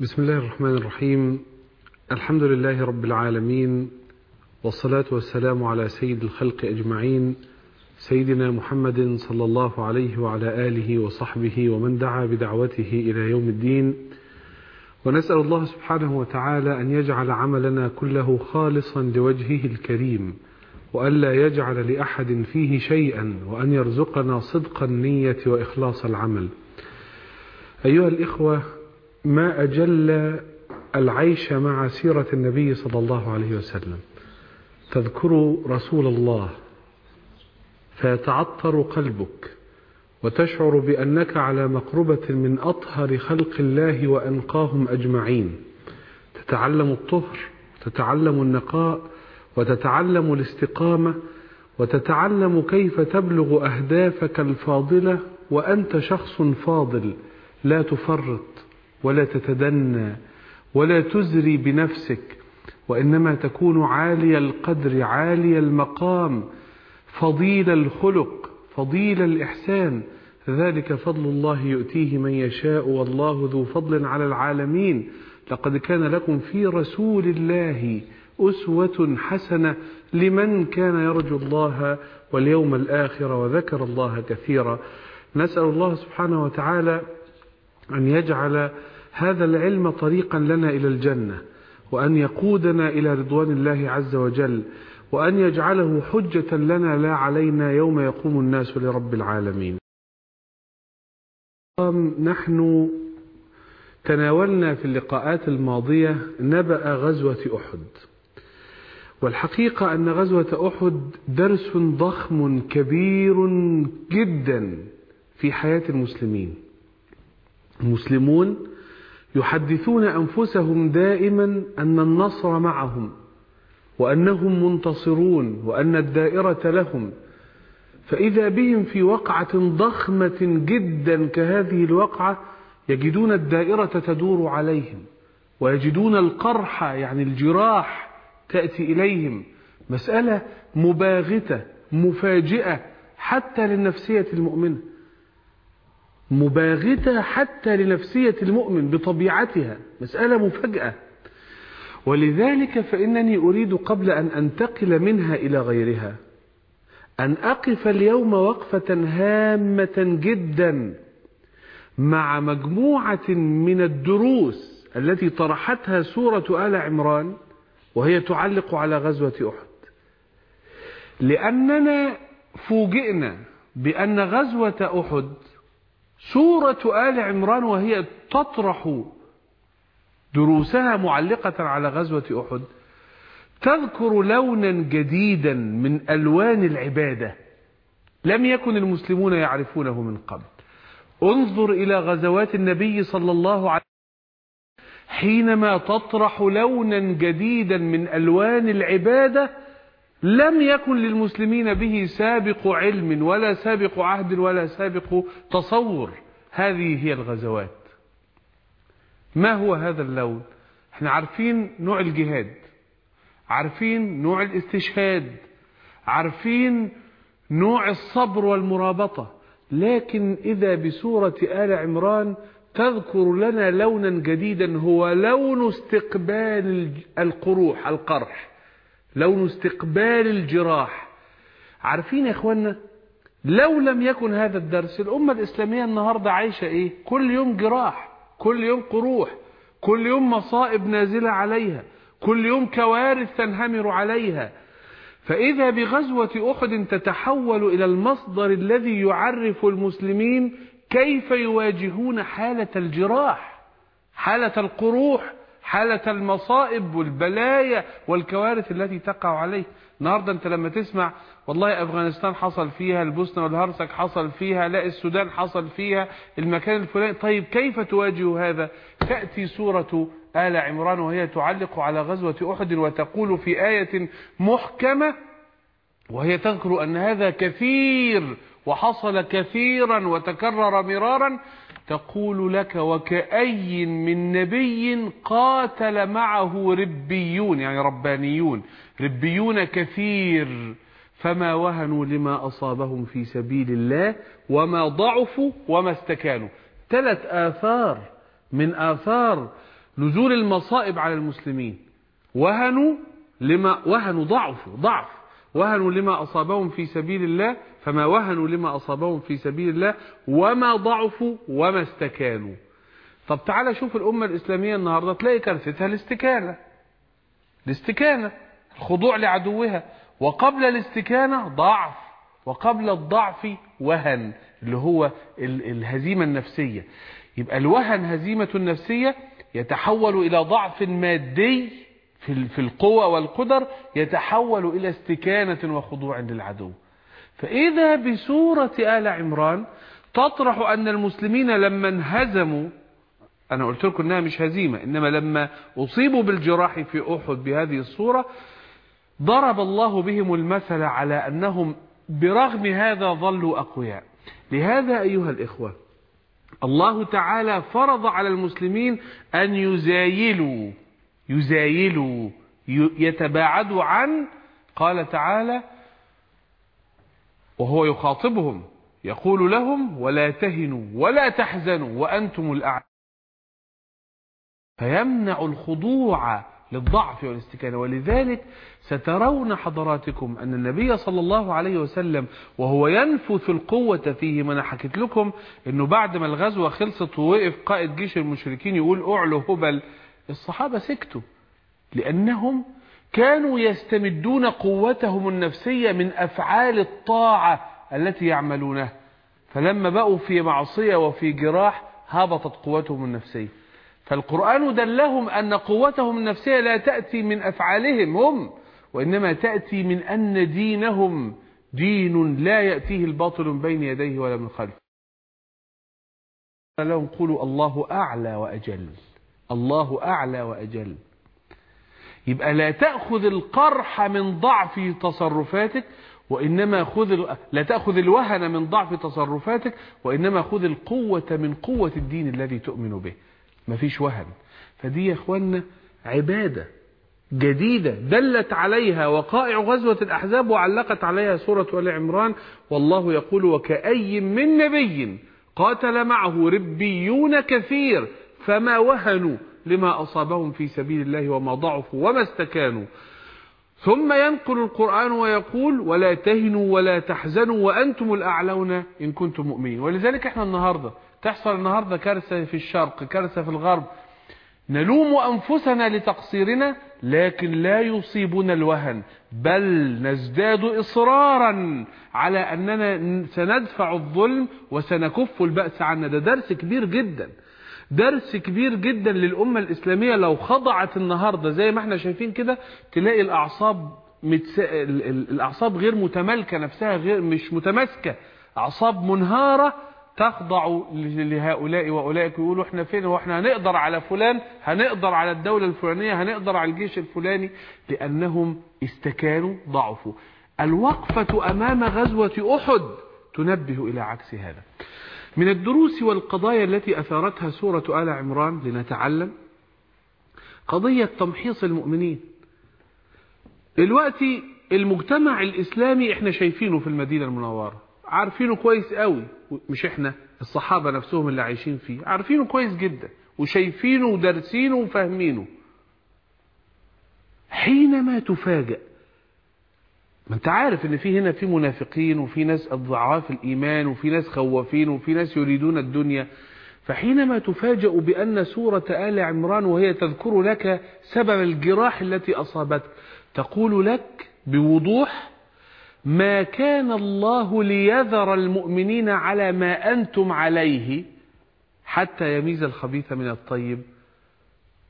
بسم الله الرحمن الرحيم. الحمد لله رب العالمين والصلاة والسلام على سيد الخلق أجمعين سيدنا محمد صلى الله عليه وعلى آله وصحبه ومن دعا بدعوته إلى يوم الدين. ونسأل الله سبحانه وتعالى أن يجعل عملنا كله خالصا لوجهه الكريم وألا يجعل لأحد فيه شيئا وأن يرزقنا صدق النية وإخلاص العمل. أيها الإخوة ما أجل العيش مع سيرة النبي صلى الله عليه وسلم. تذكر رسول الله فيتعطر قلبك وتشعر بأنك على مقربة من أطهر خلق الله وأنقاهم أجمعين. تتعلم الطهر تتعلم النقاء وتتعلم الاستقامة وتتعلم كيف تبلغ أهدافك الفاضلة وأنت شخص فاضل لا تفرط. ولا تتدنى ولا تزري بنفسك وإنما تكون عالي القدر عالي المقام فضيل الخلق فضيل الإحسان. ذلك فضل الله يؤتيه من يشاء والله ذو فضل على العالمين. لقد كان لكم في رسول الله أسوة حسنة لمن كان يرجو الله واليوم الآخر وذكر الله كثيرا. نسأل الله سبحانه وتعالى أن يجعل هذا العلم طريقا لنا إلى الجنة وأن يقودنا إلى رضوان الله عز وجل وأن يجعله حجة لنا لا علينا يوم يقوم الناس لرب العالمين. نحن تناولنا في اللقاءات الماضية نبأ غزوة أحد. والحقيقة أن غزوة أحد درس ضخم كبير جدا في حياة المسلمين. المسلمون يحدثون أنفسهم دائما أن النصر معهم وأنهم منتصرون وأن الدائرة لهم فإذا بهم في وقعة ضخمة جدا كهذه الوقعة يجدون الدائرة تدور عليهم ويجدون القرح يعني الجراح تأتي إليهم مسألة مباغتة مفاجئة حتى للنفسية المؤمنة. مباغتة حتى لنفسية المؤمن بطبيعتها. مسألة مفاجأة. ولذلك فإنني أريد قبل أن أنتقل منها إلى غيرها. أن أقف اليوم وقفة هامة جدا مع مجموعة من الدروس التي طرحتها سورة آل عمران وهي تعلق على غزوة أحد. لأننا فوجئنا بأن غزوة أحد سورة آل عمران وهي تطرح دروسها معلقة على غزوة أحد تذكر لونا جديدا من ألوان العبادة لم يكن المسلمون يعرفونه من قبل. انظر إلى غزوات النبي صلى الله عليه وسلم حينما تطرح لونا جديدا من ألوان العبادة لم يكن للمسلمين به سابق علم ولا سابق عهد ولا سابق تصور. هذه هي الغزوات. ما هو هذا اللون إحنا عارفين نوع الجهاد عارفين نوع الاستشهاد عارفين نوع الصبر والمرابطة. لكن إذا بسورة آل عمران تذكر لنا لونا جديدا هو لون استقبال القروح القرح. لون استقبال الجراح. عارفين يا اخوانا لو لم يكن هذا الدرس الأمة الإسلامية النهاردة عايشة إيه؟ كل يوم جراح كل يوم قروح كل يوم مصائب نازلة عليها كل يوم كوارث تنهمر عليها. فإذا بغزوة أحد تتحول إلى المصدر الذي يعرف المسلمين كيف يواجهون حالة الجراح حالة القروح حالة المصائب والبلايا والكوارث التي تقع عليه النهاردة انت لما تسمع والله أفغانستان حصل فيها البوسنة والهرسك حصل فيها لا السودان حصل فيها المكان الفلاني. طيب كيف تواجه هذا؟ تأتي سورة آل عمران وهي تعلق على غزوة أحد وتقول في آية محكمة وهي تذكر أن هذا كثير وحصل كثيرا وتكرر مرارا تقول لك وكأي من نبي قاتل معه ربيون يعني ربانيون. ربيون كثير. فما وهنوا لما أصابهم في سبيل الله وما ضعفوا وما استكانوا. ثلاث آثار من آثار نزول المصائب على المسلمين. وهنوا لما وهنوا ضعفوا ضعف. وهنوا لما أصابهم في سبيل الله فما وهنوا لما أصابهم في سبيل الله وما ضعفوا وما استكانوا. طب تعالى شوف الأمة الإسلامية النهاردة تلاقي كارثتها الاستكانة. الاستكانة الخضوع لعدوها. وقبل الاستكانة ضعف وقبل الضعف وهن اللي هو الهزيمة النفسية. يبقى الوهن هزيمة نفسية يتحول إلى ضعف مادي في القوة والقدر يتحول إلى استكانة وخضوع للعدو. فإذا بسورة آل عمران تطرح أن المسلمين لما انهزموا أنا قلت لكم أنها مش هزيمة إنما لما أصيبوا بالجراح في أحد بهذه الصورة ضرب الله بهم المثل على أنهم برغم هذا ظلوا أقوياء. لهذا أيها الإخوة الله تعالى فرض على المسلمين أن يزايلوا يزايلوا يتباعدوا عن قال تعالى وهو يخاطبهم يقول لهم ولا تهنوا ولا تحزنوا وأنتم الأعلى فيمنع الخضوع للضعف والاستكانة. ولذلك سترون حضراتكم أن النبي صلى الله عليه وسلم وهو ينفث القوة فيه ما أنا حكيت لكم أنه بعد ما الغزوة خلصت ووقف قائد جيش المشركين يقول أعلو هبل الصحابة سكتوا لأنهم كانوا يستمدون قوتهم النفسية من أفعال الطاعة التي يعملونها. فلما بقوا في معصية وفي جراح هبطت قوتهم النفسية. فالقرآن دلهم أن قوتهم النفسية لا تأتي من أفعالهم هم وإنما تأتي من أن دينهم دين لا يأتيه الباطل من بين يديه ولا من خلفه. لهم قولوا الله أعلى وأجل. الله أعلى وأجل. يبقى لا تأخذ القرح من ضعف تصرفاتك وإنما خذ لا تأخذ الوهن من ضعف تصرفاتك وإنما خذ القوة من قوة الدين الذي تؤمن به. مفيش وهن. فدي يا اخوانا عبادة جديدة دلت عليها وقائع غزوة الأحزاب وعلقت عليها سورة آل عمران والله يقول وكأي من نبي قاتل معه ربيون كثير فما وهنوا لما أصابهم في سبيل الله وما ضعفوا وما استكانوا. ثم ينقل القرآن ويقول ولا تهنوا ولا تحزنوا وأنتم الأعلون إن كنتم مؤمنين. ولذلك إحنا النهاردة تحصل النهاردة كارثة في الشرق كارثة في الغرب. نلوم أنفسنا لتقصيرنا لكن لا يصيبنا الوهن بل نزداد إصرارا على أننا سندفع الظلم وسنكف البأس عنا. ده درس كبير جدا. درس كبير جدا للأمة الإسلامية لو خضعت النهاردة. زي ما إحنا شايفين كده تلاقي الأعصاب متس... الأعصاب غير متمالكة نفسها غير مش متماسكة. أعصاب منهارة تخضع لهؤلاء وأولئك. يقولوا إحنا فين؟ وإحنا هنقدر على فلان؟ هنقدر على الدولة الفلانية؟ هنقدر على الجيش الفلاني؟ لأنهم استكانوا ضعفوا. الوقفة أمام غزوة أحد تنبه إلى عكس هذا. من الدروس والقضايا التي أثارتها سورة آل عمران لنتعلم قضية تمحيص المؤمنين. دلوقتي المجتمع الإسلامي إحنا شايفينه في المدينة المنورة. عارفينه كويس قوي مش إحنا الصحابة نفسهم اللي عايشين فيه. عارفينه كويس جدا وشايفينه ودارسينه وفاهمينه. حينما تفاجأ ما انت عارف ان في هنا في منافقين وفي ناس أضعاف الإيمان وفي ناس خوافين وفي ناس يريدون الدنيا. فحينما تفاجأ بأن سورة آل عمران وهي تذكر لك سبب الجراح التي أصابتك تقول لك بوضوح ما كان الله ليذر المؤمنين على ما أنتم عليه حتى يميز الخبيث من الطيب.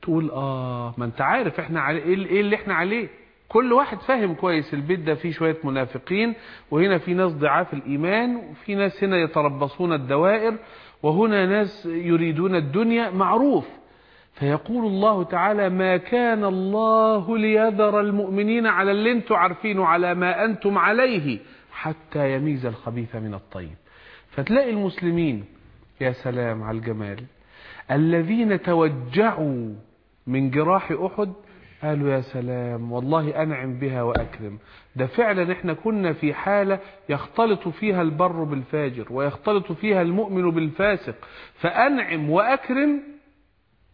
تقول آه ما انت عارف إحنا إيه اللي إحنا عليه؟ كل واحد فاهم كويس البيت ده فيه شوية منافقين وهنا في ناس ضعاف الإيمان وفي ناس هنا يتربصون الدوائر وهنا ناس يريدون الدنيا معروف. فيقول الله تعالى ما كان الله ليذر المؤمنين على اللي أنتم عارفينه على ما أنتم عليه حتى يميز الخبيث من الطيب. فتلاقي المسلمين يا سلام على الجمال الذين توجعوا من جراح أحد قالوا يا سلام والله أنعم بها وأكرم. ده فعلا إحنا كنا في حالة يختلط فيها البر بالفاجر ويختلط فيها المؤمن بالفاسق. فأنعم وأكرم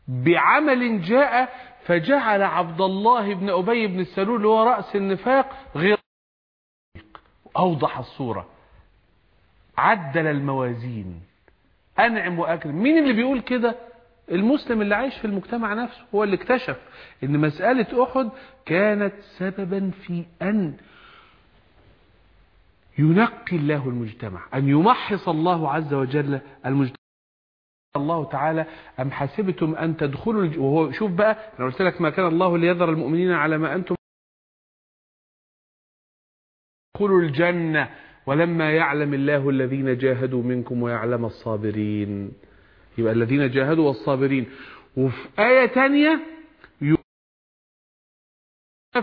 بعمل جاء فجعل عبد الله بن أبي بن السلول هو رأس النفاق غير أوضح الصورة. عدل الموازين. أنعم وأكرم. مين اللي بيقول كده؟ المسلم اللي عايش في المجتمع نفسه هو اللي اكتشف إن مسألة أحد كانت سببا في أن ينقي الله المجتمع أن يمحص الله عز وجل المجتمع. الله تعالى أم حسبتم أن تدخلوا الج... وهو شوف بقى أنا قلت لك ما كان الله ليذر المؤمنين على ما أنتم. ادخلوا الجنة ولما يعلم الله الذين جاهدوا منكم ويعلم الصابرين. يبقى الذين جاهدوا والصابرين. وفي آية تانية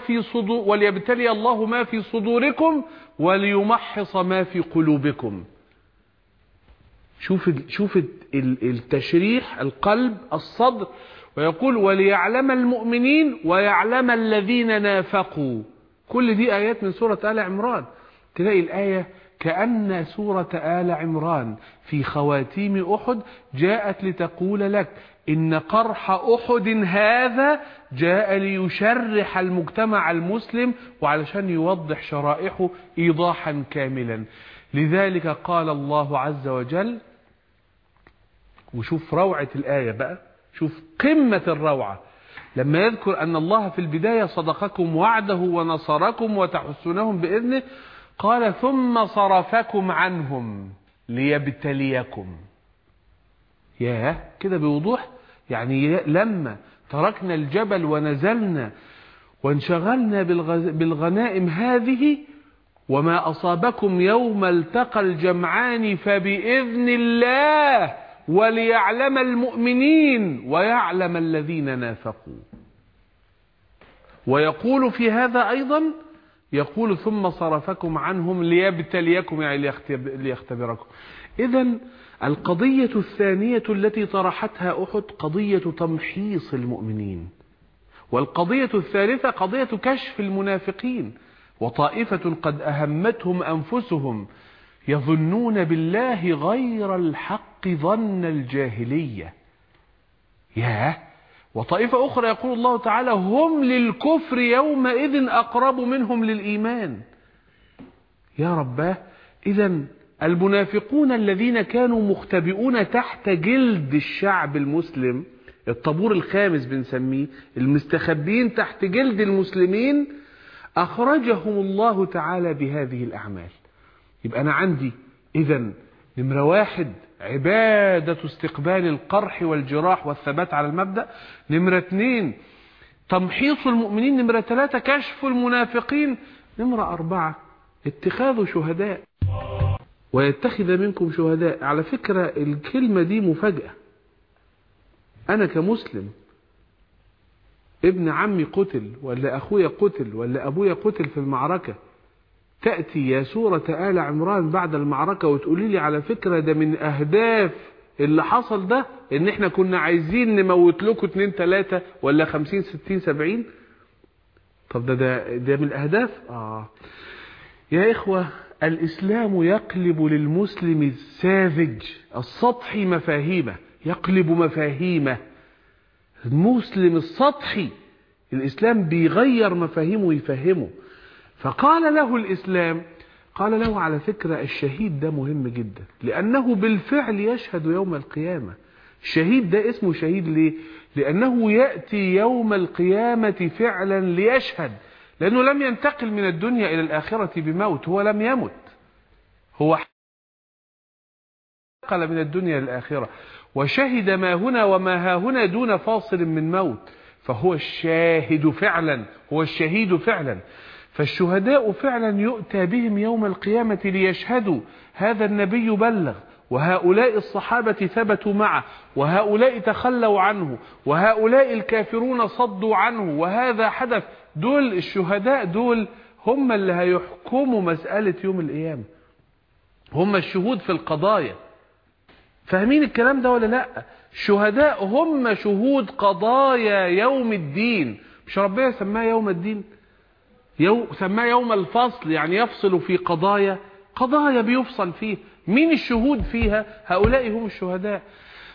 في صدور وليبتلي الله ما في صدوركم وليمحص ما في قلوبكم. شوف شوف التشريح القلب الصدر ويقول وليعلم المؤمنين ويعلم الذين نافقوا. كل دي آيات من سورة آل عمران. تلاقي الآية كأن سورة آل عمران في خواتيم أحد جاءت لتقول لك إن قرح أحد هذا جاء ليشرح المجتمع المسلم وعلشان يوضح شرائحه إيضاحا كاملا. لذلك قال الله عز وجل وشوف روعة الآية بقى شوف قمة الروعة. لما يذكر أن الله في البداية صدقكم وعده ونصركم وتحسونهم بإذنه قال ثم صرفكم عنهم ليبتليكم. ياه كده بوضوح؟ يعني لما تركنا الجبل ونزلنا وانشغلنا بالغنائم هذه وما أصابكم يوم التقى الجمعان فبإذن الله وليعلم المؤمنين ويعلم الذين نافقوا. ويقول في هذا أيضا يقول ثم صرفكم عنهم ليبتليكم يعني ليختبركم. إذا القضية الثانية التي طرحتها أحد قضية تمحيص المؤمنين والقضية الثالثة قضية كشف المنافقين وطائفة قد أهمتهم أنفسهم يظنون بالله غير الحق ظن الجاهلية. ياه! وطائفة أخرى يقول الله تعالى هم للكفر يومئذ أقرب منهم للإيمان. يا رباه إذا المنافقون الذين كانوا مختبئون تحت جلد الشعب المسلم الطابور الخامس بنسميه المستخبين تحت جلد المسلمين أخرجهم الله تعالى بهذه الأعمال. يبقى أنا عندي إذا نمرة واحد عبادة استقبال القرح والجراح والثبات على المبدأ. نمرة اثنين تمحيص المؤمنين. نمرة ثلاثة كشف المنافقين. نمرة أربعة اتخاذ شهداء. ويتخذ منكم شهداء. على فكرة الكلمة دي مفاجأة. أنا كمسلم ابن عمي قتل ولا أخويا قتل ولا أبويا قتل في المعركة تأتي يا سورة آل عمران بعد المعركة وتقولي لي على فكرة ده من أهداف اللي حصل ده إن إحنا كنا عايزين نموت لكم اتنين تلاتة ولا خمسين ستين سبعين؟ طب ده ده, ده من الأهداف آه. يا إخوة الإسلام يقلب للمسلم الساذج السطحي مفاهيمه يقلب مفاهيمه. المسلم السطحي الإسلام بيغير مفاهيمه ويفهمه. فقال له الإسلام قال له على فكرة الشهيد ده مهم جدا لأنه بالفعل يشهد يوم القيامة. الشهيد ده اسمه شهيد ليه؟ لأنه يأتي يوم القيامة فعلا ليشهد لأنه لم ينتقل من الدنيا إلى الآخرة بموت هو لم يمت. هو انتقل من الدنيا للآخرة وشهد ما هنا وما ها هنا دون فاصل من موت فهو الشاهد فعلا هو الشهيد فعلا. فالشهداء فعلا يؤتى بهم يوم القيامة ليشهدوا. هذا النبي بلغ وهؤلاء الصحابة ثبتوا معه وهؤلاء تخلوا عنه وهؤلاء الكافرون صدوا عنه. وهذا حدث. دول الشهداء دول هم اللي هيحكموا مسألة يوم القيامة. هم الشهود في القضايا. فاهمين الكلام ده ولا لا؟ الشهداء هم شهود قضايا يوم الدين. مش ربنا سماه يوم الدين؟ يوم سماه يوم الفصل يعني يفصل في قضايا قضايا بيفصل فيه. مين الشهود فيها؟ هؤلاء هم الشهداء.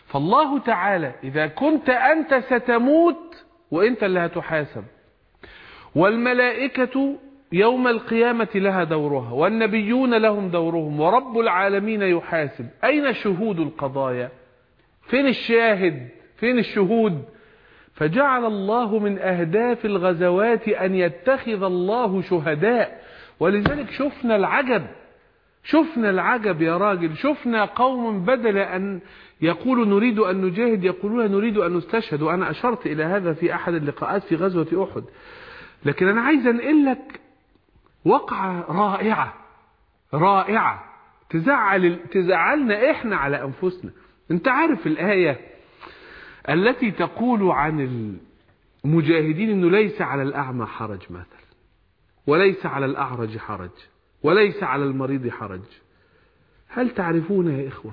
فالله تعالى إذا كنت أنت ستموت وإنت اللي هتحاسب. والملائكة يوم القيامة لها دورها والنبيون لهم دورهم ورب العالمين يحاسب. أين شهود القضايا؟ فين الشاهد؟ فين الشهود؟ فجعل الله من أهداف الغزوات أن يتخذ الله شهداء. ولذلك شفنا العجب شفنا العجب يا راجل شفنا قوم بدل أن يقولوا نريد أن نجاهد يقولون نريد أن نستشهد. وأنا أشرت إلى هذا في أحد اللقاءات في غزوة أحد. لكن أنا عايز أنقل لك وقعة رائعة رائعة. تزعل تزعلنا إحنا على أنفسنا. أنت عارف الآية التي تقول عن المجاهدين أنه ليس على الأعمى حرج مثلا وليس على الأعرج حرج وليس على المريض حرج. هل تعرفون يا إخوة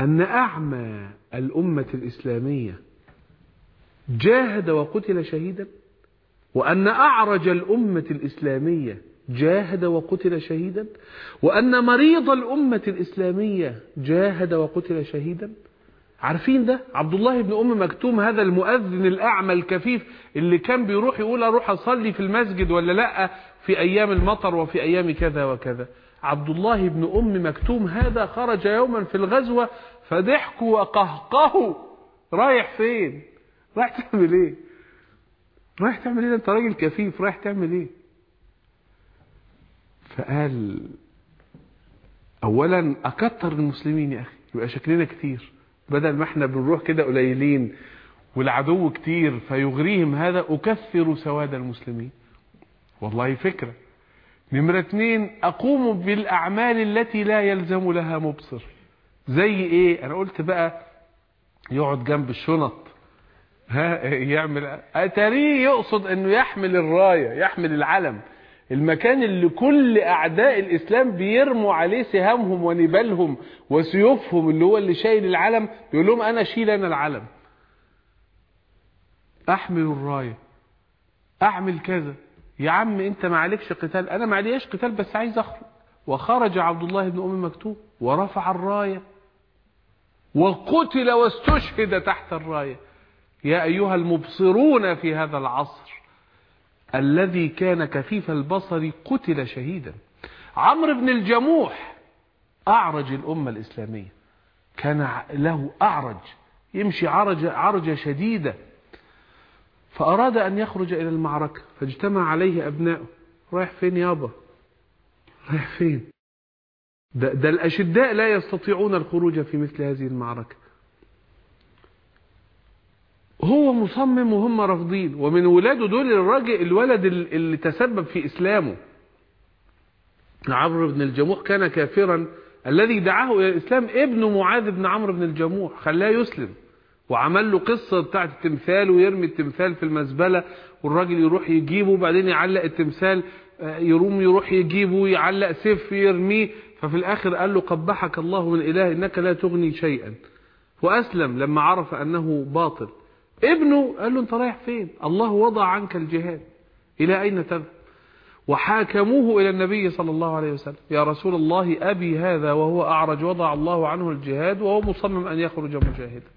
أن أعمى الأمة الإسلامية جاهد وقتل شهيدا؟ وأن أعرج الأمة الإسلامية جاهد وقتل شهيدا؟ وأن مريض الأمة الإسلامية جاهد وقتل شهيدا؟ عارفين ده؟ عبد الله بن أم مكتوم هذا المؤذن الأعمى الكفيف اللي كان بيروح يقول أروح أصلي في المسجد ولا لأ؟ في أيام المطر وفي أيام كذا وكذا. عبد الله بن أم مكتوم هذا خرج يوما في الغزوة فضحكوا وقهقهوا رايح فين؟ رايح تعمل إيه؟ رايح تعمل إيه؟ أنت راجل كفيف رايح تعمل إيه؟ فقال اولا أكتر المسلمين يا أخي يبقى شكلنا كتير. بدل ما إحنا بنروح كده قليلين والعدو كتير فيغريهم هذا أكثر سواد المسلمين. والله فكرة. نمرة اتنين أقوم بالأعمال التي لا يلزم لها مبصر. زي إيه؟ أنا قلت بقى يقعد جنب الشنط. ها؟ يعمل أتاريه يقصد إنه يحمل الراية يحمل العلم. المكان اللي كل أعداء الإسلام بيرموا عليه سهامهم ونبالهم وسيوفهم اللي هو اللي شايل العلم بيقول لهم أنا اشيل أنا العلم. أحمل الراية. أعمل كذا. يا عم أنت ما عليكش قتال. أنا ما عليش قتال بس عايز أخرج. وخرج عبد الله بن أم مكتوم ورفع الراية. وقتل واستشهد تحت الراية. يا أيها المبصرون في هذا العصر. الذي كان كفيف البصر قتل شهيدا. عمرو بن الجموح أعرج الأمة الإسلامية. كان له أعرج يمشي عرج عرجه شديده فأراد أن يخرج إلى المعركة فاجتمع عليه ابنائه رايح فين يابا؟ رايح فين؟ ده, ده الأشداء لا يستطيعون الخروج في مثل هذه المعركة. هو مصمم وهم رافضين. ومن ولاده دول الراجل الولد اللي تسبب في إسلامه. عمرو بن الجموح كان كافرا. الذي دعاه إلى الإسلام ابن معاذ بن عمرو بن الجموح خلاه يسلم. وعمل له قصة بتاعت التمثال ويرمي التمثال في المزبلة والراجل يروح يجيبه وبعدين يعلق التمثال يروم يروح يجيبه يعلق سيف يرميه. ففي الآخر قال له قبحك الله من إله إنك لا تغني شيئا. وأسلم لما عرف أنه باطل. ابنه قال له أنت رايح فين؟ الله وضع عنك الجهاد. إلى أين تذهب؟ وحاكموه إلى النبي صلى الله عليه وسلم. يا رسول الله أبي هذا وهو أعرج وضع الله عنه الجهاد وهو مصمم أن يخرج مجاهدا.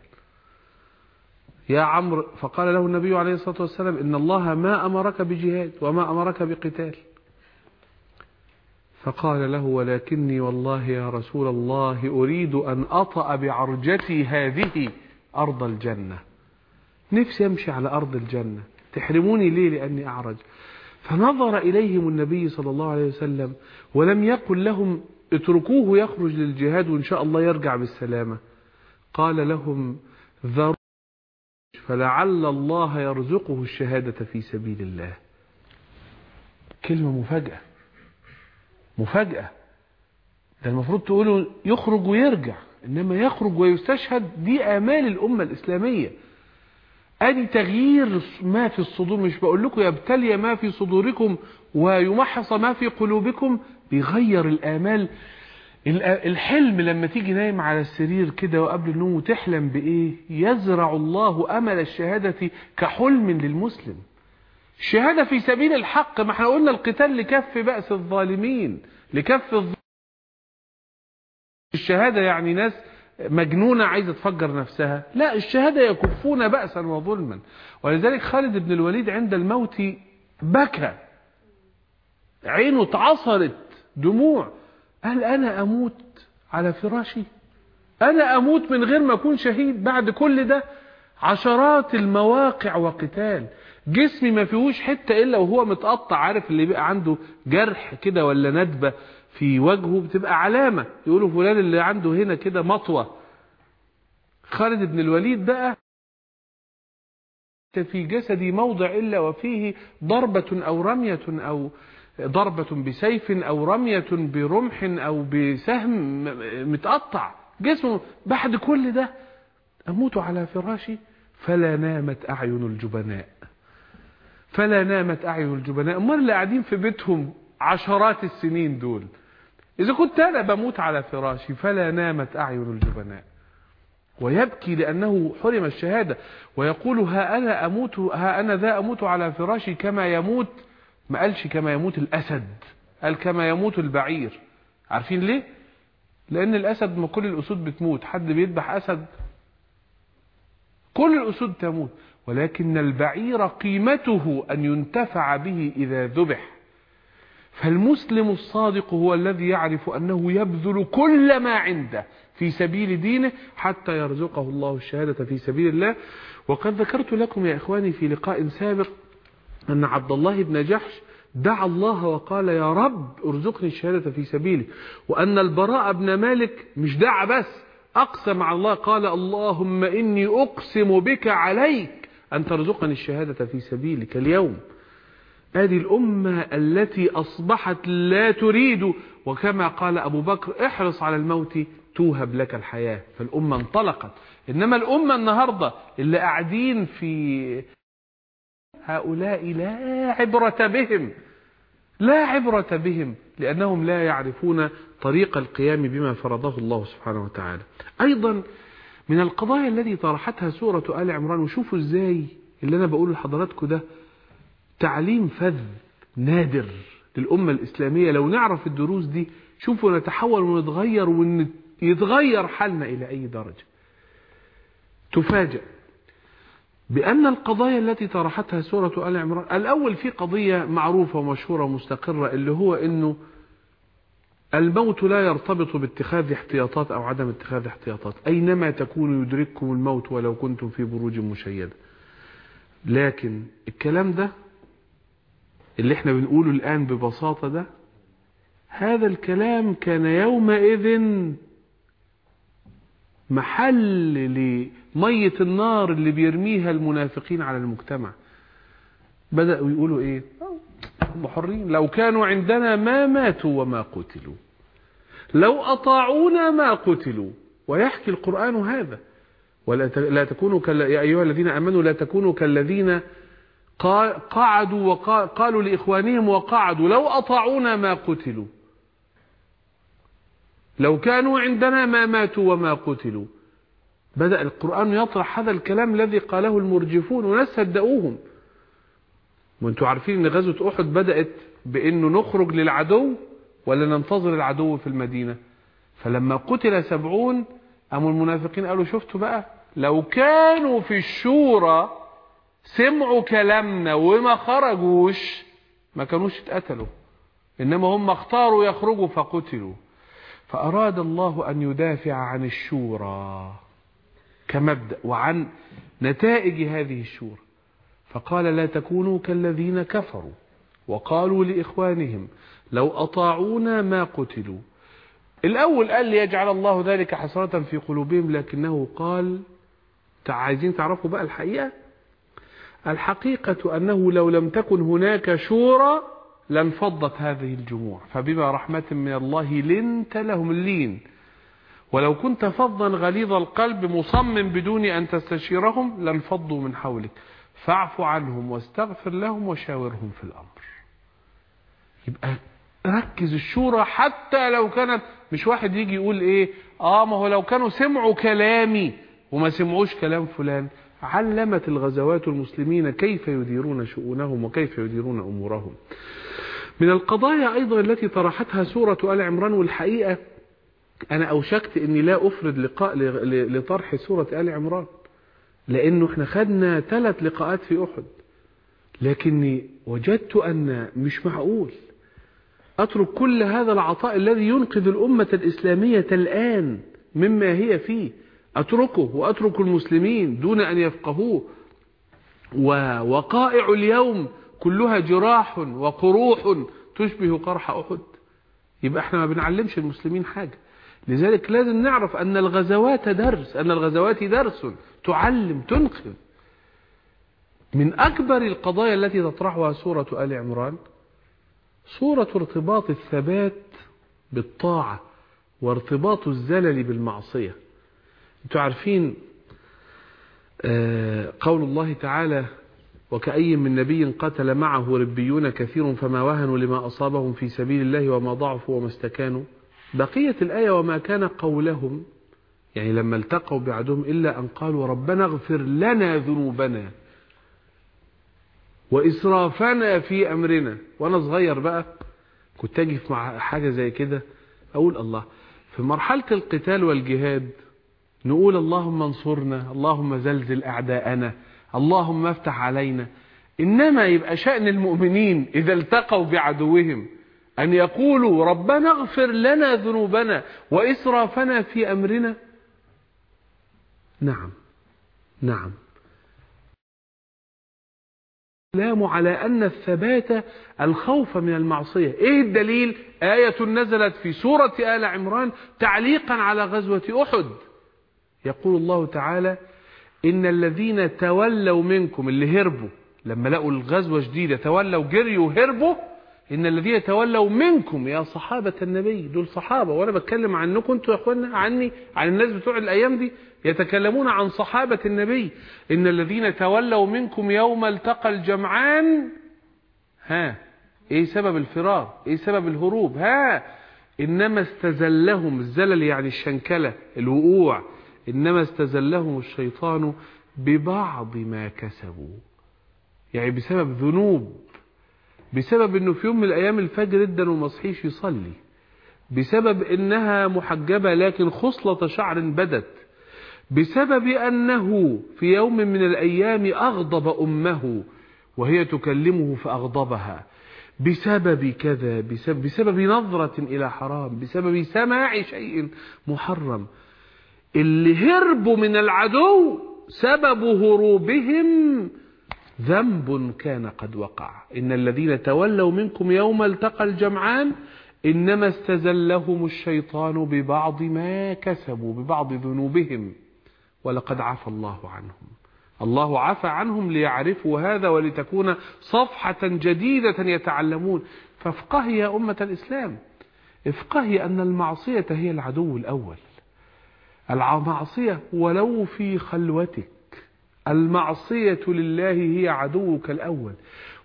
يا عمرو فقال له النبي عليه الصلاة والسلام إن الله ما أمرك بجهاد وما أمرك بقتال. فقال له ولكني والله يا رسول الله أريد أن أطأ بعرجتي هذه أرض الجنة. نفسي أمشي على أرض الجنة. تحرموني ليه؟ لأني أعرج. فنظر إليهم النبي صلى الله عليه وسلم ولم يقل لهم اتركوه يخرج للجهاد وإن شاء الله يرجع بالسلامة. قال لهم ذروا فلعل الله يرزقه الشهادة في سبيل الله. كلمة مفاجأة. مفاجأة. ده المفروض تقولوا يخرج ويرجع إنما يخرج ويستشهد دي آمال الأمة الإسلامية. ادي تغيير ما في الصدور مش بقول لكم يبتلي ما في صدوركم ويمحص ما في قلوبكم بيغير الآمال. الحلم لما تيجي نايم على السرير كده وقبل النوم وتحلم بإيه؟ يزرع الله أمل الشهادة كحلم للمسلم. الشهادة في سبيل الحق ما إحنا قلنا القتال لكف بأس الظالمين لكف الظالمين الشهادة يعني ناس مجنونة عايزة تفجر نفسها. لا الشهادة يكفون بأسا وظلما. ولذلك خالد بن الوليد عند الموت بكى. عينه اتعصرت دموع. قال أنا أموت على فراشي. أنا أموت من غير ما أكون شهيد. بعد كل ده عشرات المواقع وقتال. جسمي ما فيهوش حتة إلا وهو متقطع عارف اللي بقى عنده جرح كده ولا ندبة. في وجهه بتبقى علامة. يقولوا فلان اللي عنده هنا كده مطوة. خالد بن الوليد بقى في جسدي موضع إلا وفيه ضربة أو رمية أو ضربة بسيف أو رمية برمح أو بسهم متقطع. جسمه بعد كل ده أموت على فراشي. فلا نامت أعين الجبناء. فلا نامت أعين الجبناء. أمال اللي قاعدين في بيتهم عشرات السنين دول إذا كنت أنا بموت على فراشي فلا نامت أعين الجبناء. ويبكي لأنه حرم الشهادة. ويقول ها أنا أموت ها أنا ذا أموت على فراشي كما يموت ما قالش كما يموت الأسد قال كما يموت البعير. عارفين ليه؟ لأن الأسد ما كل الأسود بتموت حد بيذبح أسد؟ كل الأسود تموت. ولكن البعير قيمته أن ينتفع به إذا ذبح. فالمسلم الصادق هو الذي يعرف أنه يبذل كل ما عنده في سبيل دينه حتى يرزقه الله الشهادة في سبيل الله. وقد ذكرت لكم يا إخواني في لقاء سابق أن عبد الله بن جحش دعا الله وقال يا رب ارزقني الشهادة في سبيلي. وأن البراء بن مالك مش دعا بس أقسم على الله قال اللهم إني أقسم بك عليك أن ترزقني الشهادة في سبيلك اليوم. هذه الأمة التي أصبحت لا تريد وكما قال أبو بكر احرص على الموت توهب لك الحياة. فالأمة انطلقت. إنما الأمة النهاردة اللي قاعدين في هؤلاء لا عبرة بهم. لا عبرة بهم لأنهم لا يعرفون طريق القيام بما فرضه الله سبحانه وتعالى. أيضا من القضايا التي طرحتها سورة آل عمران وشوفوا إزاي اللي أنا بقول لحضراتكم ده تعليم فذ نادر للأمة الإسلامية. لو نعرف الدروس دي شوفوا نتحول ونتغير ويتغير حالنا إلى أي درجة. تفاجأ بأن القضايا التي طرحتها سورة آل عمران الأول في قضية معروفة ومشهورة ومستقرة اللي هو أنه الموت لا يرتبط باتخاذ احتياطات أو عدم اتخاذ احتياطات أينما تكونوا يدرككم الموت ولو كنتم في بروج مشيدة. لكن الكلام ده اللي إحنا بنقوله الآن ببساطة ده هذا الكلام كان يومئذ محل لمية النار اللي بيرميها المنافقين على المجتمع. بدأوا يقولوا إيه؟ هم حرين. لو كانوا عندنا ما ماتوا وما قتلوا. لو أطاعونا ما قتلوا. ويحكي القرآن هذا. ولا لا تكونوا كال... يا أيها الذين أمنوا لا تكونوا كالذين قعدوا وقالوا لإخوانهم وقعدوا لو أطاعونا ما قتلوا. لو كانوا عندنا ما ماتوا وما قتلوا. بدأ القرآن يطرح هذا الكلام الذي قاله المرجفون وناس صدقوهم. وانتوا عارفين إن غزوة أحد بدأت بإنه نخرج للعدو ولا ننتظر العدو في المدينة؟ فلما قتل سبعون قاموا المنافقين قالوا شفتوا بقى؟ لو كانوا في الشورى سمعوا كلامنا وما خرجوش ما كانوش اتقتلوا. إنما هم اختاروا يخرجوا فقتلوا. فأراد الله أن يدافع عن الشورى كمبدأ وعن نتائج هذه الشورى. فقال لا تكونوا كالذين كفروا. وقالوا لإخوانهم لو أطاعونا ما قتلوا. الأول قال ليجعل الله ذلك حسرة في قلوبهم لكنه قال عايزين تعرفوا بقى الحقيقة؟ الحقيقة أنه لو لم تكن هناك شورى لانفضت هذه الجموع فبما رحمة من الله لنت لهم اللين. ولو كنت فظا غليظ القلب مصمم بدون أن تستشيرهم لانفضوا من حولك. فاعف عنهم واستغفر لهم وشاورهم في الأمر. يبقى ركز الشورى حتى لو كانت مش واحد يجي يقول إيه؟ آه ما هو لو كانوا سمعوا كلامي وما سمعوش كلام فلان علمت الغزوات المسلمين كيف يديرون شؤونهم وكيف يديرون أمورهم. من القضايا أيضا التي طرحتها سورة آل عمران والحقيقة أنا أوشكت أني لا أفرد لقاء لطرح سورة آل عمران لأنه إحنا خدنا ثلاث لقاءات في أحد. لكني وجدت أن مش معقول. أترك كل هذا العطاء الذي ينقذ الأمة الإسلامية الآن مما هي فيه. أتركه وأترك المسلمين دون أن يفقهوه. ووقائع اليوم كلها جراح وقروح تشبه قرح أحد. يبقى إحنا ما بنعلمش المسلمين حاجة. لذلك لازم نعرف أن الغزوات درس أن الغزوات درس تعلم تنقذ. من أكبر القضايا التي تطرحها سورة آل عمران صورة ارتباط الثبات بالطاعة وارتباط الزلل بالمعصية. أنتوا عارفين قول الله تعالى وكأي من نبي قتل معه ربيون كثير فما وهنوا لما أصابهم في سبيل الله وما ضعفوا وما استكانوا. بقية الآية وما كان قولهم يعني لما التقوا بعدهم إلا أن قالوا ربنا اغفر لنا ذنوبنا وإسرافنا في أمرنا. وأنا صغير بقى كنت أجي مع حاجة زي كده أقول الله في مرحلة القتال والجهاد نقول اللهم انصرنا اللهم زلزل أعداءنا اللهم افتح علينا. إنما يبقى شأن المؤمنين إذا التقوا بعدوهم أن يقولوا ربنا اغفر لنا ذنوبنا وإسرافنا في أمرنا. نعم نعم. الكلام على أن الثبات الخوف من المعصية. إيه الدليل؟ آية نزلت في سورة آل عمران تعليقا على غزوة أحد. يقول الله تعالى إن الذين تولوا منكم اللي هربوا لما لقوا الغزوة جديدة تولوا جريوا هربوا إن الذين تولوا منكم يا صحابة النبي دول صحابة وأنا بتكلم عنكم أنتوا يا أخوانا عني عن الناس بتوع الأيام دي يتكلمون عن صحابة النبي. إن الذين تولوا منكم يوم التقى الجمعان ها إيه سبب الفرار؟ إيه سبب الهروب؟ ها إنما استزلهم الزلل يعني الشنكلة الوقوع. إنما استزلهم الشيطان ببعض ما كسبوا. يعني بسبب ذنوب بسبب إنه في يوم من الأيام الفجر إدى وما صحيش يصلي بسبب إنها محجبة لكن خصلة شعر بدت بسبب أنه في يوم من الأيام أغضب أمه وهي تكلمه فأغضبها بسبب كذا بسبب, بسبب نظرة إلى حرام بسبب سماع شيء محرم. اللي هربوا من العدو سبب هروبهم ذنب كان قد وقع. إن الذين تولوا منكم يوم التقى الجمعان إنما استزلهم الشيطان ببعض ما كسبوا ببعض ذنوبهم. ولقد عفى الله عنهم. الله عفى عنهم ليعرفوا هذا ولتكون صفحة جديدة يتعلمون. فافقهي يا أمة الإسلام. افقهي أن المعصية هي العدو الأول. المعصية ولو في خلوتك. المعصية لله هي عدوك الأول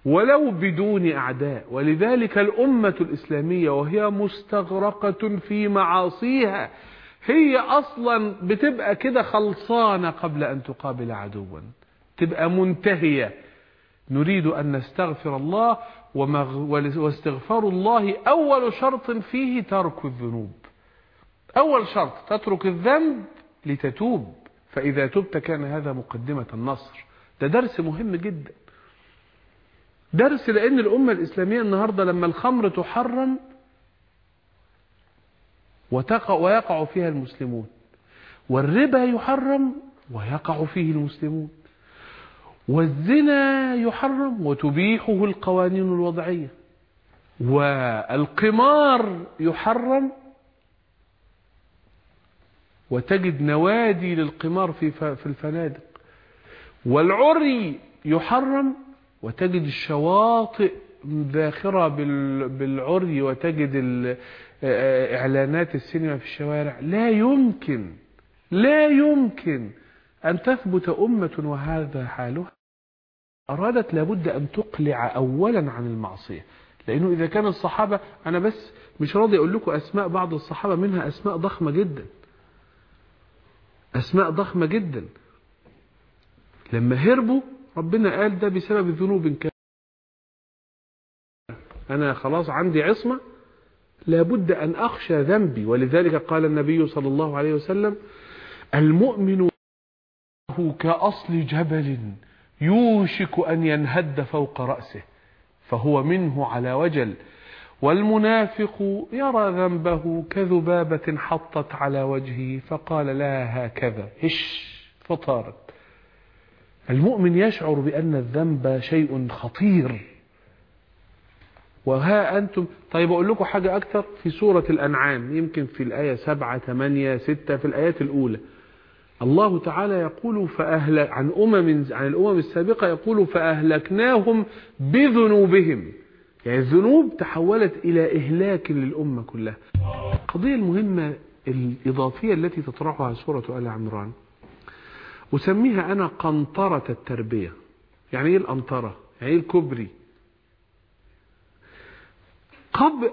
ولو بدون أعداء. ولذلك الأمة الإسلامية وهي مستغرقة في معاصيها هي أصلا بتبقى كده خلصانة قبل أن تقابل عدوا تبقى منتهية. نريد أن نستغفر الله واستغفار الله أول شرط فيه ترك الذنوب. أول شرط تترك الذنب لتتوب. فإذا تبت كان هذا مقدمة النصر. ده درس مهم جدا. درس لأن الأمة الإسلامية النهاردة لما الخمر تحرم وتقع ويقع فيها المسلمون. والربا يحرم ويقع فيه المسلمون. والزنا يحرم وتبيحه القوانين الوضعية. والقمار يحرم وتجد نوادي للقمار في في الفنادق. والعري يحرم وتجد الشواطئ ذاخرة بالعري وتجد إعلانات السينما في الشوارع. لا يمكن لا يمكن أن تثبت أمة وهذا حالها. أرادت لابد أن تقلع أولا عن المعصية لأنه إذا كان الصحابة أنا بس مش راضي أقول لكم أسماء بعض الصحابة منها أسماء ضخمة جدا. أسماء ضخمة جدا. لما هربوا ربنا قال ده بسبب ذنوب كان. أنا خلاص عندي عصمة لابد أن أخشى ذنبي. ولذلك قال النبي صلى الله عليه وسلم المؤمن كأصل جبل يوشك أن ينهد فوق رأسه فهو منه على وجل. والمنافق يرى ذنبه كذبابة حطت على وجهه فقال لا هكذا. هش فطارت. المؤمن يشعر بأن الذنب شيء خطير. وها أنتم طيب أقول لكم حاجة أكثر في سورة الأنعام يمكن في الآية سبعة ثمانية ستة في الآيات الأولى. الله تعالى يقول فأهلك عن أمم عن الأمم السابقة يقول فأهلكناهم بذنوبهم. يعني الذنوب تحولت إلى إهلاك للأمة كلها. القضية المهمة الإضافية التي تطرحها سورة آل عمران أسميها أنا قنطرة التربية. يعني إيه القنطرة؟ يعني إيه الكبري قبل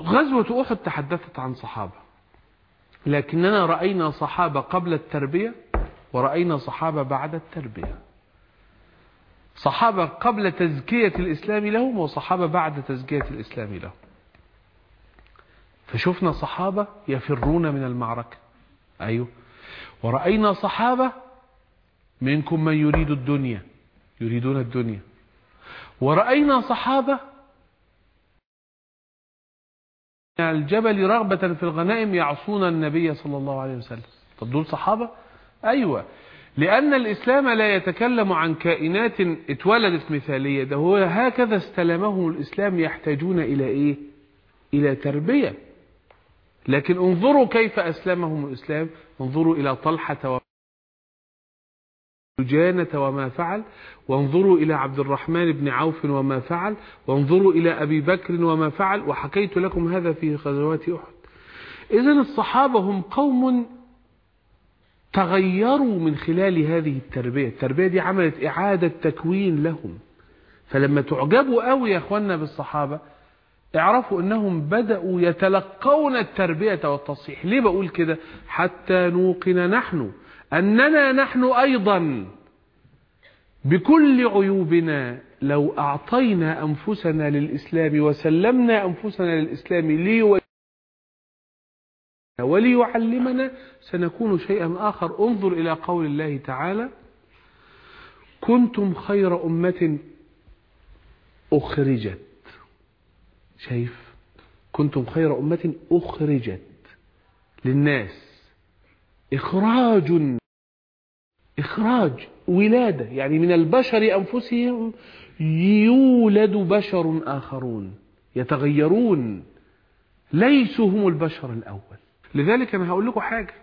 غزوة أحد تحدثت عن صحابة لكننا رأينا صحابة قبل التربية ورأينا صحابة بعد التربية. صحابة قبل تزكية الإسلام لهم وصحابة بعد تزكية الإسلام لهم. فشفنا صحابة يفرون من المعركة. أيوه. ورأينا صحابة منكم من يريد الدنيا يريدون الدنيا. ورأينا صحابة الجبل رغبة في الغنائم يعصون النبي صلى الله عليه وسلم. طب دول صحابة؟ أيوة. لأن الإسلام لا يتكلم عن كائنات اتولدت مثالية ده هو هكذا استلمهم الإسلام يحتاجون إلى إيه؟ إلى تربية. لكن انظروا كيف أسلمهم الإسلام انظروا إلى طلحة وجانة وما فعل وانظروا إلى عبد الرحمن بن عوف وما فعل وانظروا إلى أبي بكر وما فعل وحكيت لكم هذا في غزوات أحد. إذا الصحابة هم قوم تغيروا من خلال هذه التربية. التربية دي عملت إعادة تكوين لهم. فلما تعجبوا قوي يا أخوانا بالصحابة اعرفوا إنهم بدأوا يتلقون التربية والتصحيح. ليه بقول كده؟ حتى نوقن نحن أننا نحن أيضا بكل عيوبنا لو أعطينا أنفسنا للإسلام وسلمنا أنفسنا للإسلام لي وليعلمنا سنكون شيئا آخر. انظر إلى قول الله تعالى كنتم خير أمة أخرجت. شايف؟ كنتم خير أمة أخرجت للناس. إخراج إخراج ولادة. يعني من البشر أنفسهم يولد بشر آخرون يتغيرون. ليسوا هم البشر الأول. لذلك أنا هقول لكم حاجة.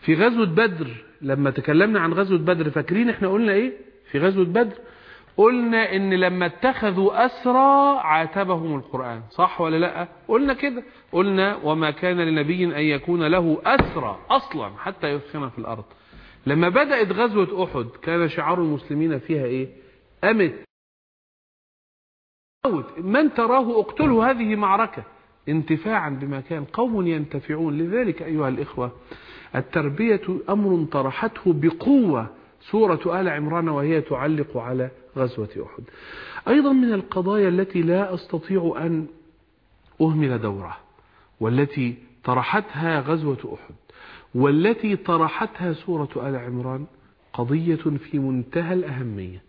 في غزوة بدر لما تكلمنا عن غزوة بدر فاكرين إحنا قلنا إيه؟ في غزوة بدر. قلنا إن لما اتخذوا أسرى عاتبهم القرآن. صح ولا لأ؟ قلنا كده. قلنا وما كان لنبي أن يكون له أسرى أصلا حتى يثخن في الأرض. لما بدأت غزوة أحد كان شعار المسلمين فيها إيه؟ امت من تراه أقتله هذه معركة انتفاعا بما كان قوم ينتفعون. لذلك أيها الإخوة التربية أمر طرحته بقوة. سورة آل عمران وهي تعلق على غزوة أحد. أيضا من القضايا التي لا أستطيع أن أهمل دوره والتي طرحتها غزوة أحد والتي طرحتها سورة آل عمران قضية في منتهى الأهمية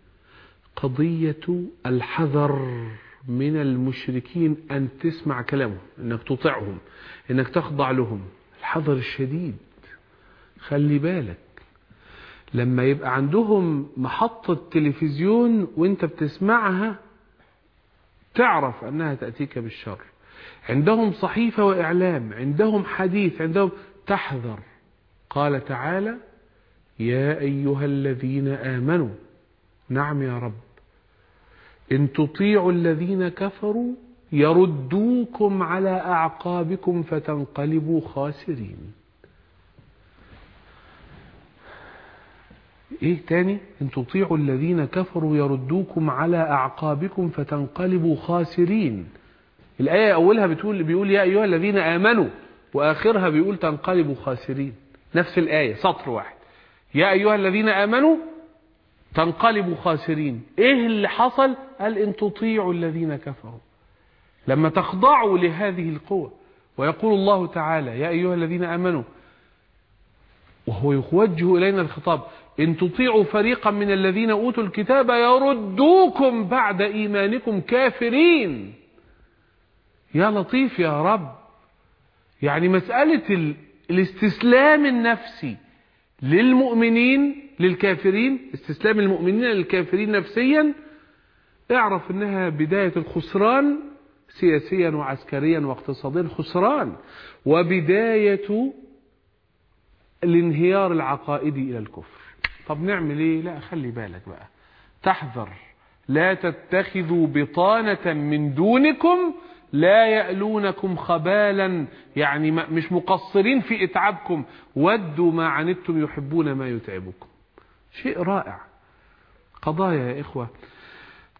قضية الحذر. من المشركين أن تسمع كلامهم أنك تطيعهم أنك تخضع لهم. الحذر الشديد. خلي بالك. لما يبقى عندهم محطة تلفزيون وأنت بتسمعها تعرف أنها تأتيك بالشر. عندهم صحيفة وإعلام عندهم حديث عندهم تحذر. قال تعالى يا أيها الذين آمنوا نعم يا رب إن تطيعوا الذين كفروا يردوكم على أعقابكم فتنقلبوا خاسرين. إيه تاني؟ إن تطيعوا الذين كفروا يردوكم على أعقابكم فتنقلبوا خاسرين. الآية أولها بتقول بيقول يا أيها الذين آمنوا وآخرها بيقول تنقلبوا خاسرين. نفس الآية سطر واحد. يا أيها الذين آمنوا تنقلبوا خاسرين. إيه اللي حصل؟ قال إن تطيعوا الذين كفروا. لما تخضعوا لهذه القوة ويقول الله تعالى يا أيها الذين آمنوا وهو يوجه إلينا الخطاب إن تطيعوا فريقا من الذين أوتوا الكتاب يردوكم بعد إيمانكم كافرين. يا لطيف يا رب. يعني مسألة الاستسلام النفسي للمؤمنين للكافرين استسلام المؤمنين للكافرين نفسيا اعرف انها بداية الخسران سياسيا وعسكريا واقتصاديا خسران وبداية الانهيار العقائدي إلى الكفر. طب نعمل إيه؟ لا خلي بالك بقى. تحذر. لا تتخذوا بطانة من دونكم لا يألونكم خبالا يعني مش مقصرين في إتعابكم. ودوا ما عنتم يحبون ما يتعبكم. شيء رائع. قضايا يا إخوة.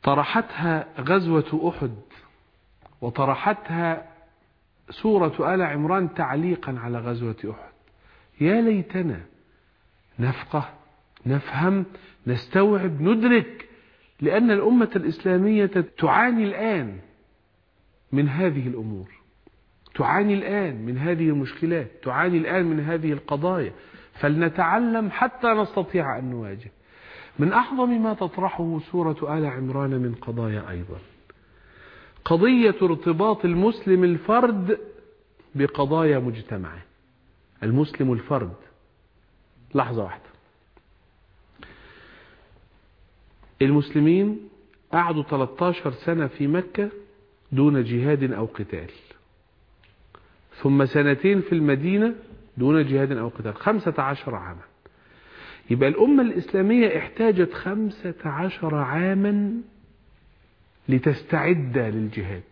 طرحتها غزوة أحد وطرحتها سورة آل عمران تعليقا على غزوة أحد. يا ليتنا نفقه نفهم نستوعب ندرك لأن الأمة الإسلامية تعاني الآن من هذه الأمور تعاني الآن من هذه المشكلات تعاني الآن من هذه القضايا. فلنتعلم حتى نستطيع أن نواجه. من أعظم ما تطرحه سورة آل عمران من قضايا أيضا. قضية ارتباط المسلم الفرد بقضايا مجتمعه. المسلم الفرد. لحظة واحدة. المسلمين قعدوا 13 سنة في مكة دون جهاد أو قتال. ثم سنتين في المدينة دون جهاد أو قتال. خمسة عشر عاما. يبقى الأمة الإسلامية احتاجت خمسة عشر عاما لتستعد للجهاد.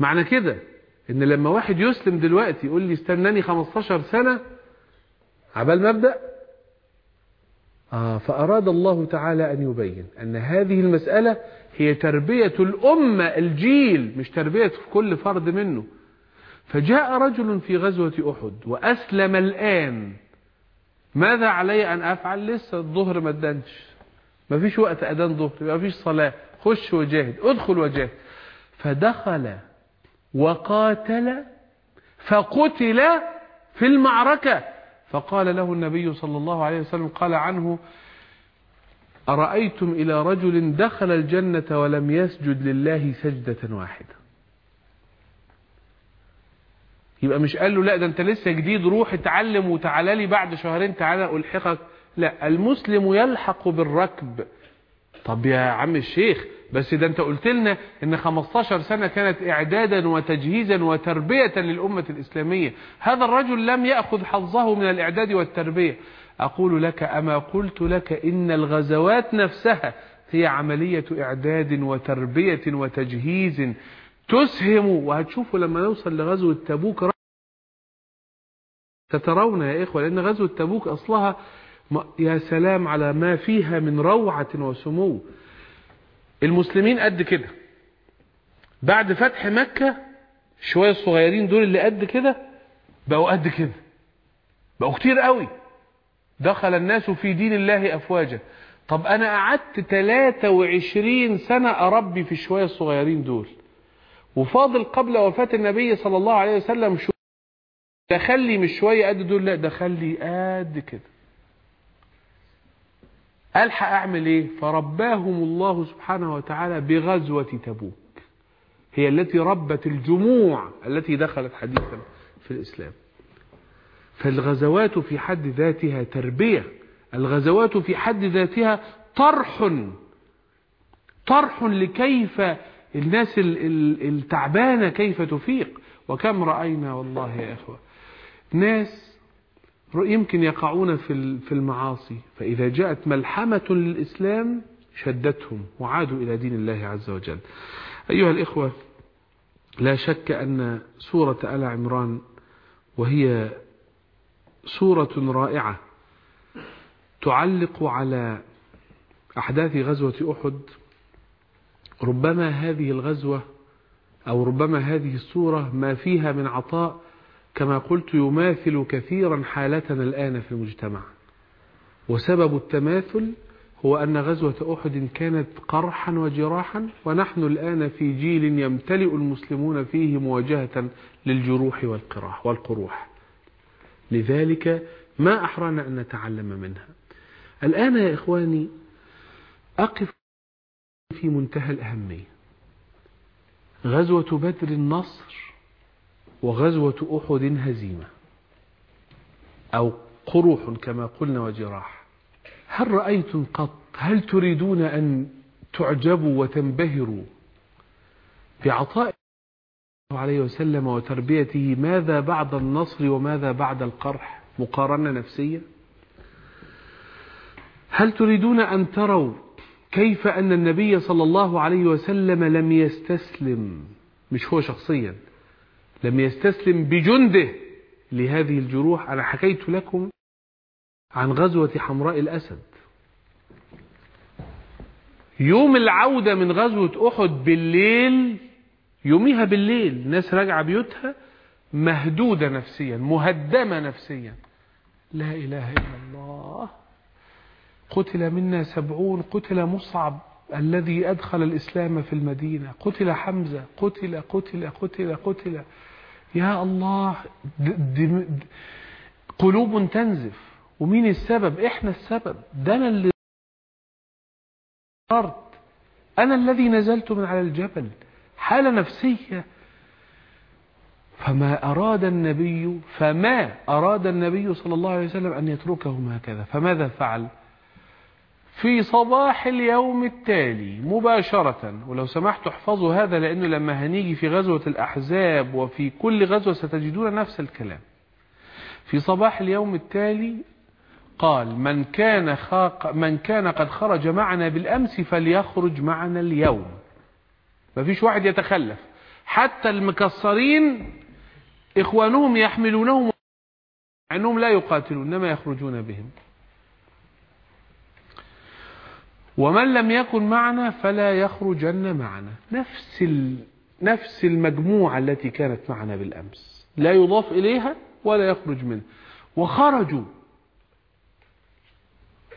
معنى كده إن لما واحد يسلم دلوقتي يقول لي استناني 15 سنة عبال ما أبدأ آه فأراد الله تعالى أن يبين أن هذه المسألة هي تربية الأمة الجيل مش تربية كل فرد منه. فجاء رجل في غزوة أحد وأسلم الآن. ماذا علي أن أفعل؟ لسه الظهر ما ادنش. ما فيش وقت أذان ظهر ما فيش صلاة. خش وجاهد ادخل وجاهد. فدخل وقاتل فقتل في المعركة. فقال له النبي صلى الله عليه وسلم قال عنه أرأيتم إلى رجل دخل الجنة ولم يسجد لله سجدة واحدة. يبقى مش قال له لا ده انت لسه جديد روح اتعلم وتعالى لي بعد شهرين تعالى ألحقك. لا المسلم يلحق بالركب. طب يا عم الشيخ بس ده انت قلت لنا إن 15 سنة كانت إعدادا وتجهيزا وتربية للأمة الإسلامية. هذا الرجل لم يأخذ حظه من الإعداد والتربية. أقول لك أما قلت لك إن الغزوات نفسها هي عملية إعداد وتربية وتجهيز. تسهم وهتشوفوا لما نوصل لغزوة تبوك تترون يا إخوة لأن غزوة تبوك أصلها يا سلام على ما فيها من روعة وسمو. المسلمين قد كده. بعد فتح مكة شوية الصغيرين دول اللي قد كده بقوا قد كده. بقوا كتير قوي. دخل الناس في دين الله أفواجا. طب أنا قعدت 23 سنة أربي في شوية الصغيرين دول. وفاضل قبل وفاة النبي صلى الله عليه وسلم شو؟ دخلي مش شوية قد دول لا دخلي قد كده. ألحق أعمل إيه؟ فرباهم الله سبحانه وتعالى بغزوة تبوك. هي التي ربت الجموع التي دخلت حديثا في الإسلام. فالغزوات في حد ذاتها تربية. الغزوات في حد ذاتها طرح. طرح لكيف الناس التعبانة كيف تفيق؟ وكم رأينا والله يا إخوة؟ ناس يمكن يقعون في المعاصي فإذا جاءت ملحمة للإسلام شدتهم وعادوا إلى دين الله عز وجل. أيها الإخوة لا شك أن سورة آل عمران وهي سورة رائعة تعلق على أحداث غزوة أحد ربما هذه الغزوة أو ربما هذه السورة ما فيها من عطاء كما قلت يماثل كثيرا حالتنا الآن في المجتمع. وسبب التماثل هو أن غزوة أحد كانت قرحا وجراحا ونحن الآن في جيل يمتلئ المسلمون فيه مواجهة للجروح والقروح. لذلك ما أحرانا أن نتعلم منها. الآن يا إخواني أقف في منتهى الأهمية. غزوة بدر النصر وغزوة أحد هزيمة. أو قروح كما قلنا وجراح. هل رأيتم قط؟ هل تريدون أن تعجبوا وتنبهروا بعطاء الله عليه وسلم وتربيته ماذا بعد النصر وماذا بعد القرح مقارنة نفسية؟ هل تريدون أن تروا كيف أن النبي صلى الله عليه وسلم لم يستسلم مش هو شخصيا لم يستسلم بجنده لهذه الجروح. أنا حكيت لكم عن غزوة حمراء الأسد. يوم العودة من غزوة أحد بالليل يوميها بالليل ناس راجعة بيوتها مهدودة نفسيا مهدمة نفسيا. لا إله إلا الله. قتل منا سبعون قتل مصعب الذي أدخل الإسلام في المدينة قتل حمزة قتل قتل قتل قتل. يا الله قلوب تنزف. ومين السبب؟ إحنا السبب. ده أنا اللي أنا الذي نزلت من على الجبل. حالة نفسية. فما أراد النبي فما أراد النبي صلى الله عليه وسلم أن يتركهم هكذا فماذا فعل؟ في صباح اليوم التالي مباشرة ولو سمحت احفظوا هذا لأنه لما هنيجي في غزوة الأحزاب وفي كل غزوة ستجدون نفس الكلام. في صباح اليوم التالي قال من كان, خاق من كان قد خرج معنا بالأمس فليخرج معنا اليوم. ما فيش واحد يتخلف. حتى المكسرين إخوانهم يحملونهم أنهم لا يقاتلون إنما يخرجون بهم. ومن لم يكن معنا فلا يخرجن معنا. نفس نفس المجموعة التي كانت معنا بالأمس. لا يضاف إليها ولا يخرج منها. وخرجوا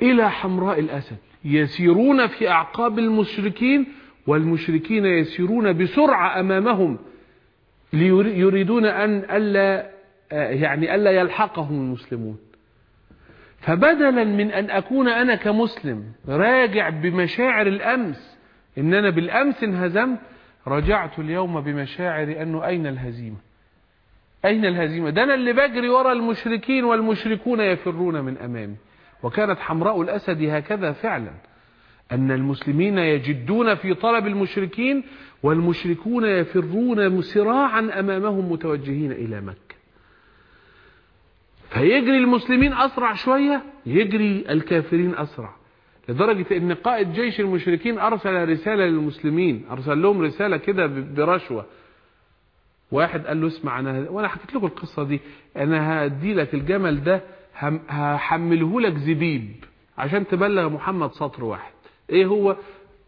إلى حمراء الأسد يسيرون في أعقاب المشركين والمشركين يسيرون بسرعة أمامهم يريدون أن ألا يعني ألا يلحقهم المسلمون. فبدلا من أن أكون أنا كمسلم راجع بمشاعر الأمس إن أنا بالأمس انهزمت رجعت اليوم بمشاعر أنه أين الهزيمة؟ أين الهزيمة؟ ده أنا اللي بجري وراء المشركين والمشركون يفرون من أمامي. وكانت حمراء الأسد هكذا فعلا أن المسلمين يجدون في طلب المشركين والمشركون يفرون مسراعا أمامهم متوجهين إلى مكة. فيجري المسلمين أسرع شوية يجري الكافرين أسرع. لدرجة إن قائد جيش المشركين أرسل رسالة للمسلمين أرسل لهم رسالة كده برشوة. واحد قال له اسمع أنا وأنا حكيت لكم القصة دي. أنا هدي لك الجمل ده هحمله لك زبيب عشان تبلغ محمد سطر واحد. إيه هو؟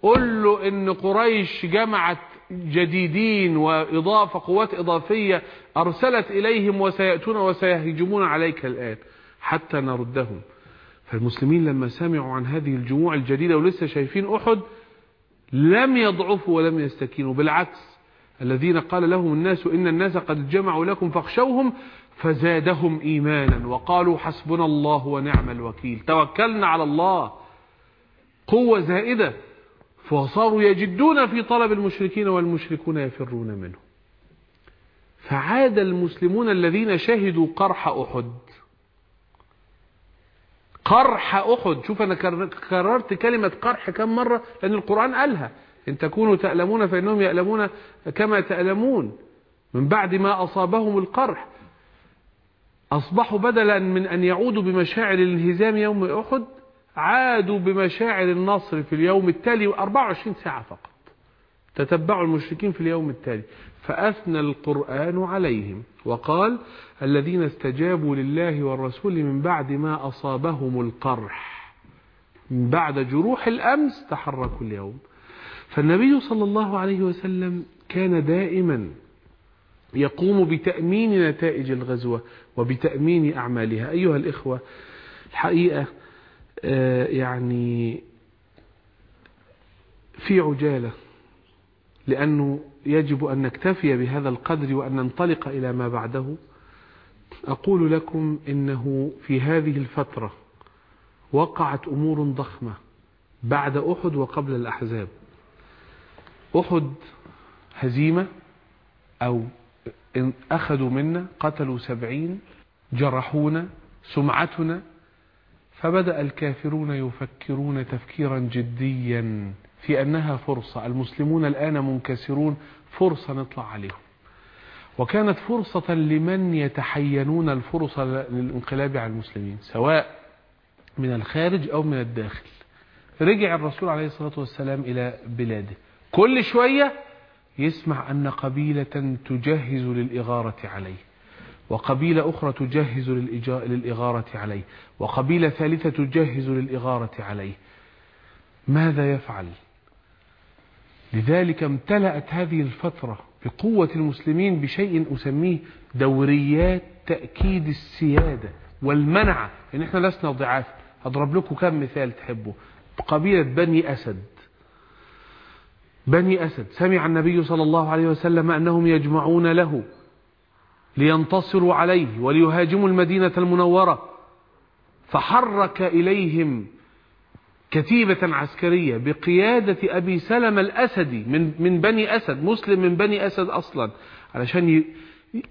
قل له إن قريش جمعت جديدين وإضافة قوات إضافية أرسلت إليهم وسيأتون وسيهجمون عليك الآن حتى نردهم. فالمسلمين لما سمعوا عن هذه الجموع الجديدة ولسه شايفين أحد لم يضعفوا ولم يستكينوا. بالعكس الذين قال لهم الناس إن الناس قد جمعوا لكم فاخشوهم فزادهم إيمانا وقالوا حسبنا الله ونعم الوكيل. توكلنا على الله. قوة زائدة. فصاروا يجدون في طلب المشركين والمشركون يفرون منه. فعاد المسلمون الذين شهدوا قرح أحد. قرح أحد. شوف أنا كررت كلمة قرح كم مرة؟ لأن القرآن قالها. إن تكونوا تألمون فإنهم يألمون كما تألمون. من بعد ما أصابهم القرح. أصبحوا بدلا من أن يعودوا بمشاعر الانهزام يوم أحد. عادوا بمشاعر النصر في اليوم التالي 24 ساعة فقط. تتبعوا المشركين في اليوم التالي. فأثنى القرآن عليهم وقال الذين استجابوا لله والرسول من بعد ما أصابهم القرح من بعد جروح الأمس تحركوا اليوم. فالنبي صلى الله عليه وسلم كان دائما يقوم بتأمين نتائج الغزوة وبتأمين أعمالها. أيها الإخوة الحقيقة يعني في عجالة لأنه يجب أن نكتفي بهذا القدر وأن ننطلق إلى ما بعده. أقول لكم إنه في هذه الفترة وقعت أمور ضخمة بعد أحد وقبل الأحزاب. أحد هزيمة أو أخذوا منا قتلوا سبعين جرحونا سمعتنا فبدأ الكافرون يفكرون تفكيرا جديا في أنها فرصة. المسلمون الآن منكسرون فرصة نطلع عليهم. وكانت فرصة لمن يتحينون الفرصة للانقلاب على المسلمين سواء من الخارج أو من الداخل. رجع الرسول عليه الصلاة والسلام إلى بلاده. كل شوية يسمع أن قبيلة تجهز للإغارة عليه. وقبيلة أخرى تجهز للإغارة عليه وقبيلة ثالثة تجهز للإغارة عليه. ماذا يفعل؟ لذلك امتلأت هذه الفترة بقوة المسلمين بشيء أسميه دوريات تأكيد السيادة والمنعة إن إحنا لسنا ضعاف. أضرب لكم كم مثال تحبوا. قبيلة بني أسد. بني أسد. سمع النبي صلى الله عليه وسلم أنهم يجمعون له. لينتصروا عليه وليهاجموا المدينة المنورة. فحرك إليهم كتيبة عسكرية بقيادة أبي سلم الأسدي من, من بني أسد مسلم من بني أسد أصلا علشان ي...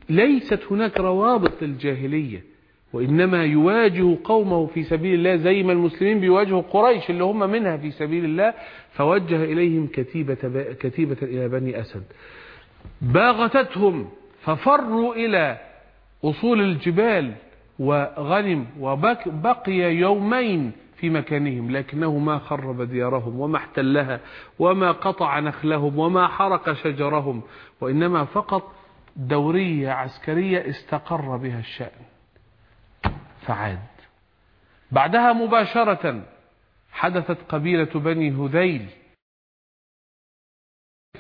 ليست هناك روابط للجاهلية وإنما يواجه قومه في سبيل الله زي ما المسلمين بيواجهوا قريش اللي هم منها في سبيل الله. فوجه إليهم كتيبة, كتيبة إلى بني أسد. باغتتهم ففروا إلى أصول الجبال وغنم وبقي يومين في مكانهم لكنه ما خرب ديارهم وما احتلها وما قطع نخلهم وما حرق شجرهم وإنما فقط دورية عسكرية استقر بها الشأن. فعاد. بعدها مباشرة حدثت قبيلة بني هذيل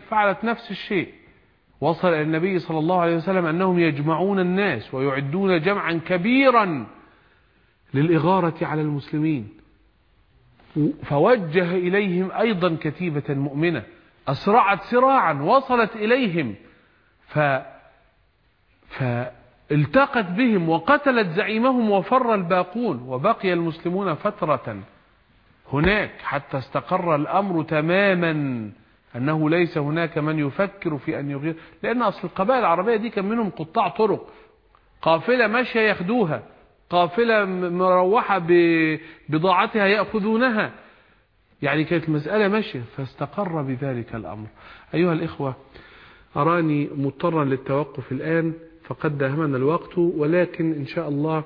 فعلت نفس الشيء. وصل إلى النبي صلى الله عليه وسلم أنهم يجمعون الناس ويعدون جمعا كبيرا للإغارة على المسلمين. فوجه إليهم أيضا كتيبة مؤمنة. أسرعت سراعا وصلت إليهم. ف... فالتقت بهم وقتلت زعيمهم وفر الباقون. وبقي المسلمون فترة هناك حتى استقر الأمر تماما. أنه ليس هناك من يفكر في أن يغير لأن أصل القبائل العربية دي كان منهم قطاع طرق. قافلة ماشية ياخدوها قافلة مروحة ببضاعتها يأخذونها. يعني كانت المسألة ماشية. فاستقر بذلك الأمر. أيها الإخوة أراني مضطرا للتوقف الآن فقد داهمنا الوقت ولكن إن شاء الله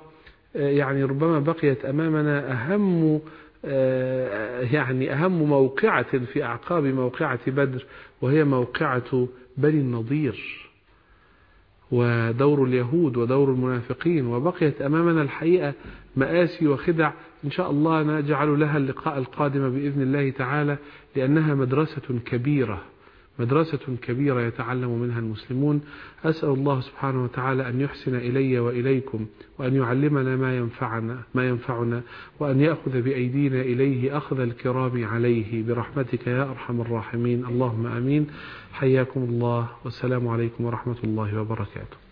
يعني ربما بقيت أمامنا أهم يعني أهم موقعة في أعقاب موقعة بدر وهي موقعة بني النضير ودور اليهود ودور المنافقين وبقيت أمامنا الحقيقة مآسي وخدع. إن شاء الله نجعل لها اللقاء القادم بإذن الله تعالى لأنها مدرسة كبيرة. مدرسة كبيرة يتعلم منها المسلمون. أسأل الله سبحانه وتعالى أن يحسن إلي وإليكم وأن يعلمنا ما ينفعنا, ما ينفعنا وأن يأخذ بأيدينا إليه أخذ الكرام عليه. برحمتك يا أرحم الراحمين. اللهم أمين. حياكم الله. والسلام عليكم ورحمة الله وبركاته.